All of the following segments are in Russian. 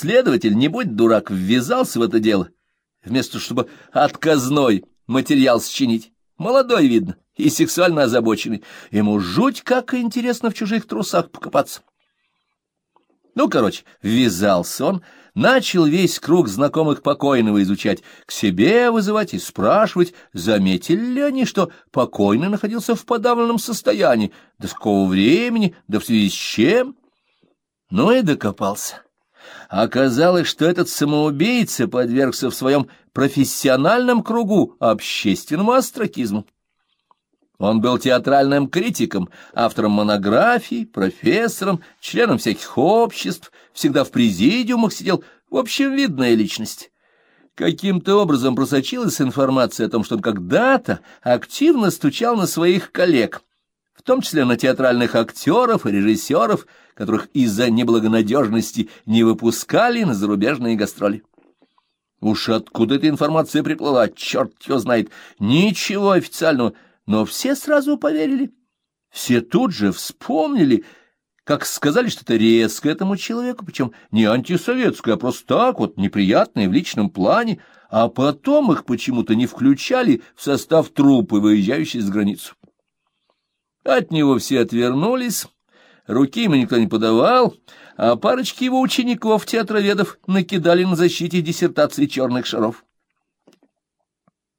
следователь, не будь дурак, ввязался в это дело, вместо чтобы отказной материал счинить. Молодой, видно, и сексуально озабоченный. Ему жуть как интересно в чужих трусах покопаться. Ну, короче, ввязался он, начал весь круг знакомых покойного изучать, к себе вызывать и спрашивать, заметили ли они, что покойный находился в подавленном состоянии, до какого времени, да в связи с чем. Ну и докопался. Оказалось, что этот самоубийца подвергся в своем профессиональном кругу общественному остракизму. Он был театральным критиком, автором монографий, профессором, членом всяких обществ, всегда в президиумах сидел, в общем, видная личность. Каким-то образом просочилась информация о том, что он когда-то активно стучал на своих коллег, в том числе на театральных актеров и режиссеров, которых из-за неблагонадежности не выпускали на зарубежные гастроли. Уж откуда эта информация приплыла, черт его знает, ничего официального, но все сразу поверили. Все тут же вспомнили, как сказали что-то резко этому человеку, причем не антисоветское, а просто так вот, неприятное в личном плане, а потом их почему-то не включали в состав трупы, выезжающей за границу. От него все отвернулись, руки ему никто не подавал, а парочки его учеников, театроведов, накидали на защите диссертации черных шаров.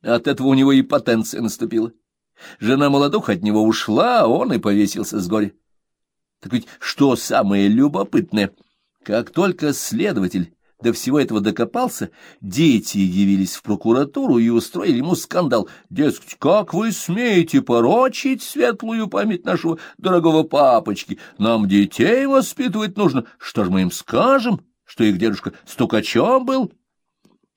От этого у него и потенция наступила. Жена молодуха от него ушла, а он и повесился с горя. Так ведь что самое любопытное? Как только следователь до всего этого докопался, дети явились в прокуратуру и устроили ему скандал. Дескать, как вы смеете порочить светлую память нашего дорогого папочки? Нам детей воспитывать нужно. Что ж мы им скажем, что их дедушка стукачом был?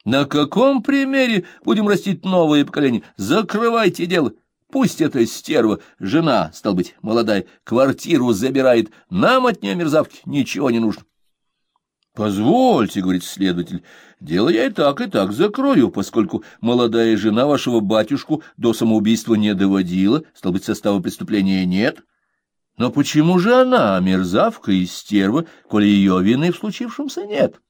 На каком примере будем растить новое поколение? Закрывайте дело. Пусть эта стерва, жена, стал быть, молодая, квартиру забирает, нам от нее, мерзавки, ничего не нужно. — Позвольте, — говорит следователь, — дело я и так, и так закрою, поскольку молодая жена вашего батюшку до самоубийства не доводила, стал быть, состава преступления нет. Но почему же она, мерзавка и стерва, коли ее вины в случившемся нет?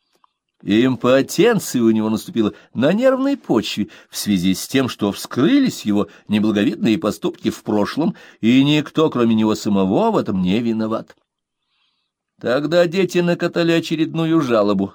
— Импотенция у него наступила на нервной почве в связи с тем, что вскрылись его неблаговидные поступки в прошлом, и никто, кроме него самого, в этом не виноват. Тогда дети накатали очередную жалобу.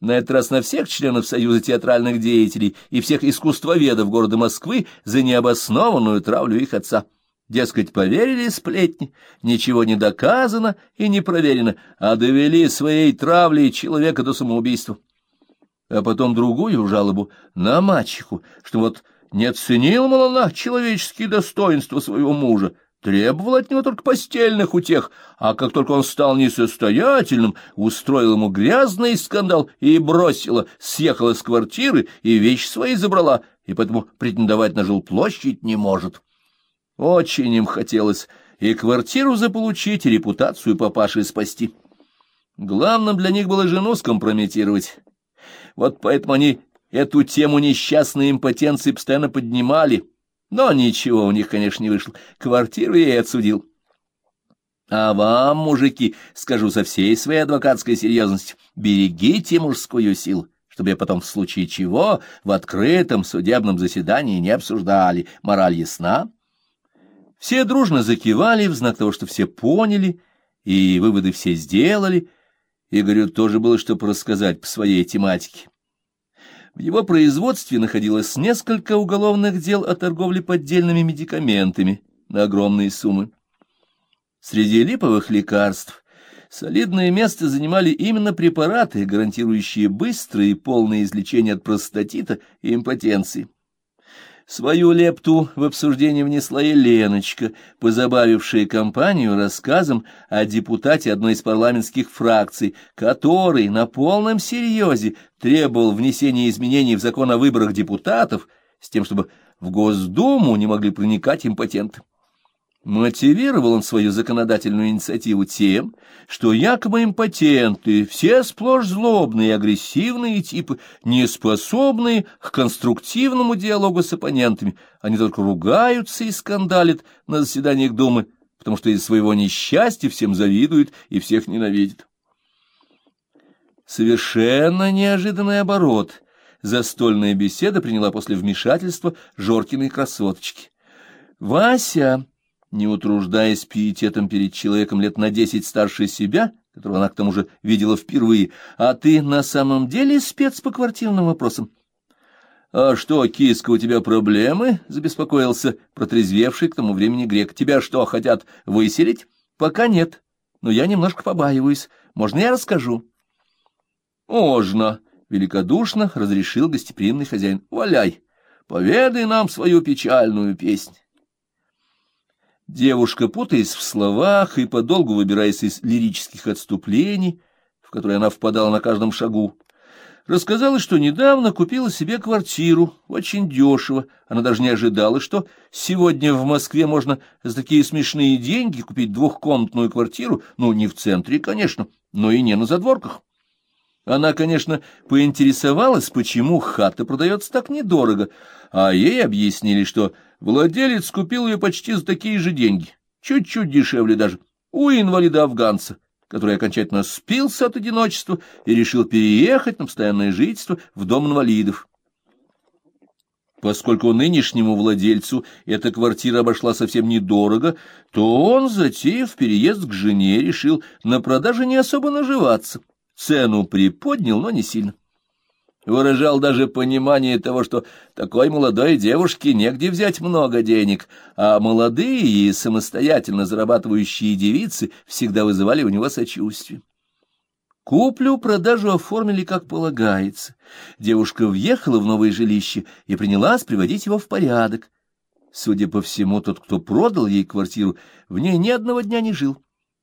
На этот раз на всех членов Союза театральных деятелей и всех искусствоведов города Москвы за необоснованную травлю их отца. Дескать, поверили сплетни, ничего не доказано и не проверено, а довели своей травлей человека до самоубийства. А потом другую жалобу на мачеху, что вот не оценил, мол, она человеческие достоинства своего мужа, требовал от него только постельных утех, а как только он стал несостоятельным, устроил ему грязный скандал и бросила, съехала с квартиры и вещи свои забрала, и поэтому претендовать на жилплощадь не может. Очень им хотелось и квартиру заполучить, и репутацию папаши спасти. Главным для них было жену скомпрометировать. Вот поэтому они эту тему несчастной импотенции постоянно поднимали. Но ничего у них, конечно, не вышло. Квартиру я и отсудил. А вам, мужики, скажу со всей своей адвокатской серьезностью, берегите мужскую силу, чтобы я потом в случае чего в открытом судебном заседании не обсуждали. Мораль ясна? Все дружно закивали в знак того, что все поняли, и выводы все сделали. Игорю тоже было что рассказать по своей тематике. В его производстве находилось несколько уголовных дел о торговле поддельными медикаментами на огромные суммы. Среди липовых лекарств солидное место занимали именно препараты, гарантирующие быстрое и полное излечение от простатита и импотенции. Свою лепту в обсуждение внесла и Леночка, позабавившая компанию рассказом о депутате одной из парламентских фракций, который на полном серьезе требовал внесения изменений в закон о выборах депутатов с тем, чтобы в Госдуму не могли проникать импотенты. Мотивировал он свою законодательную инициативу тем, что якобы импотенты, все сплошь злобные и агрессивные типы, не способные к конструктивному диалогу с оппонентами, они только ругаются и скандалят на заседаниях Думы, потому что из своего несчастья всем завидуют и всех ненавидят. Совершенно неожиданный оборот. Застольная беседа приняла после вмешательства Жоркиной красоточки. Вася, не утруждаясь пиететом перед человеком лет на десять старше себя, которого она к тому же видела впервые, а ты на самом деле спец по квартирным вопросам? — А что, киска, у тебя проблемы? — забеспокоился протрезвевший к тому времени грек. — Тебя что, хотят выселить? — Пока нет, но я немножко побаиваюсь. Можно я расскажу? — Можно, — великодушно разрешил гостеприимный хозяин. — Валяй, поведай нам свою печальную песнь. Девушка, путаясь в словах и подолгу выбираясь из лирических отступлений, в которые она впадала на каждом шагу, рассказала, что недавно купила себе квартиру, очень дешево. Она даже не ожидала, что сегодня в Москве можно за такие смешные деньги купить двухкомнатную квартиру, ну, не в центре, конечно, но и не на задворках. Она, конечно, поинтересовалась, почему хата продается так недорого, а ей объяснили, что владелец купил ее почти за такие же деньги, чуть-чуть дешевле даже, у инвалида-афганца, который окончательно спился от одиночества и решил переехать на постоянное жительство в дом инвалидов. Поскольку нынешнему владельцу эта квартира обошла совсем недорого, то он, затеяв переезд к жене, решил на продаже не особо наживаться. Цену приподнял, но не сильно. Выражал даже понимание того, что такой молодой девушке негде взять много денег, а молодые и самостоятельно зарабатывающие девицы всегда вызывали у него сочувствие. Куплю-продажу оформили как полагается. Девушка въехала в новое жилище и принялась приводить его в порядок. Судя по всему, тот, кто продал ей квартиру, в ней ни одного дня не жил.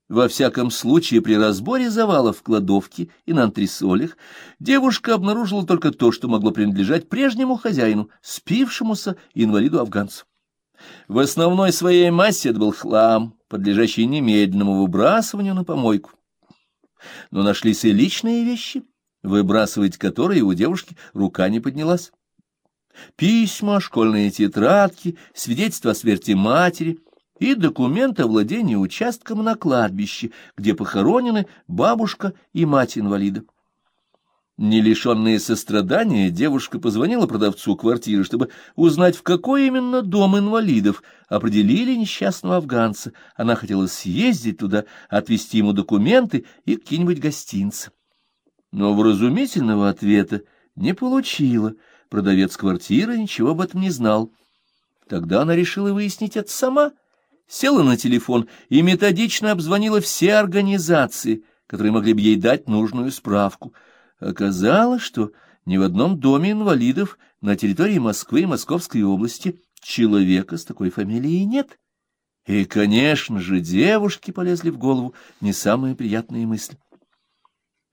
Во всяком случае, при разборе завалов в кладовке и на антресолях девушка обнаружила только то, что могло принадлежать прежнему хозяину, спившемуся инвалиду-афганцу. В основной своей массе это был хлам, подлежащий немедленному выбрасыванию на помойку. Но нашлись и личные вещи, выбрасывать которые у девушки рука не поднялась. Письма, школьные тетрадки, свидетельства о смерти матери — и документ о владении участком на кладбище, где похоронены бабушка и мать инвалида. Не лишенная сострадания, девушка позвонила продавцу квартиры, чтобы узнать, в какой именно дом инвалидов определили несчастного афганца. Она хотела съездить туда, отвезти ему документы и какие-нибудь гостинцы. Но вразумительного ответа не получила. Продавец квартиры ничего об этом не знал. Тогда она решила выяснить это сама — села на телефон и методично обзвонила все организации, которые могли бы ей дать нужную справку. Оказалось, что ни в одном доме инвалидов на территории Москвы и Московской области человека с такой фамилией нет. И, конечно же, девушке полезли в голову не самые приятные мысли.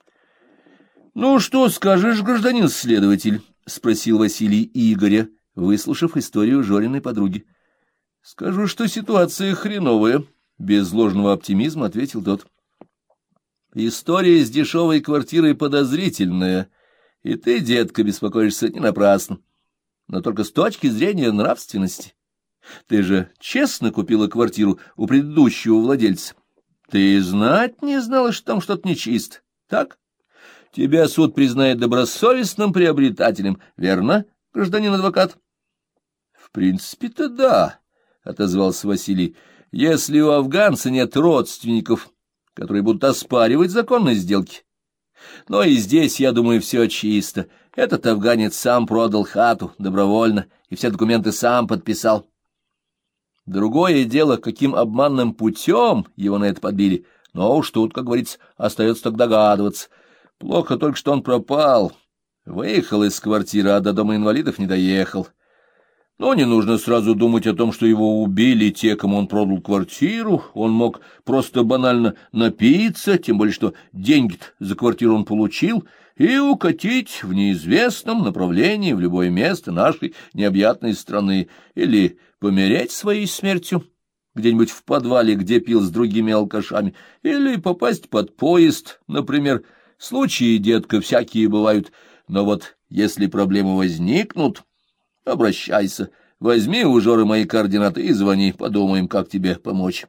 — Ну, что скажешь, гражданин следователь? — спросил Василий Игоря, выслушав историю Жориной подруги. — Скажу, что ситуация хреновая, — без ложного оптимизма ответил тот. — История с дешевой квартирой подозрительная, и ты, детка, беспокоишься не напрасно, но только с точки зрения нравственности. Ты же честно купила квартиру у предыдущего владельца. Ты знать не знала, что там что-то нечисто, так? Тебя суд признает добросовестным приобретателем, верно, гражданин адвокат? — В принципе-то да. — отозвался Василий, — если у афганца нет родственников, которые будут оспаривать законность сделки. Но и здесь, я думаю, все чисто. Этот афганец сам продал хату добровольно и все документы сам подписал. Другое дело, каким обманным путем его на это подбили, но уж тут, как говорится, остается только догадываться. Плохо только, что он пропал. Выехал из квартиры, а до дома инвалидов не доехал. Но не нужно сразу думать о том, что его убили те, кому он продал квартиру. Он мог просто банально напиться, тем более что деньги за квартиру он получил, и укатить в неизвестном направлении в любое место нашей необъятной страны, или помереть своей смертью где-нибудь в подвале, где пил с другими алкашами, или попасть под поезд, например. Случаи, детка, всякие бывают, но вот если проблемы возникнут... Обращайся, возьми у Жоры мои координаты и звони, подумаем, как тебе помочь.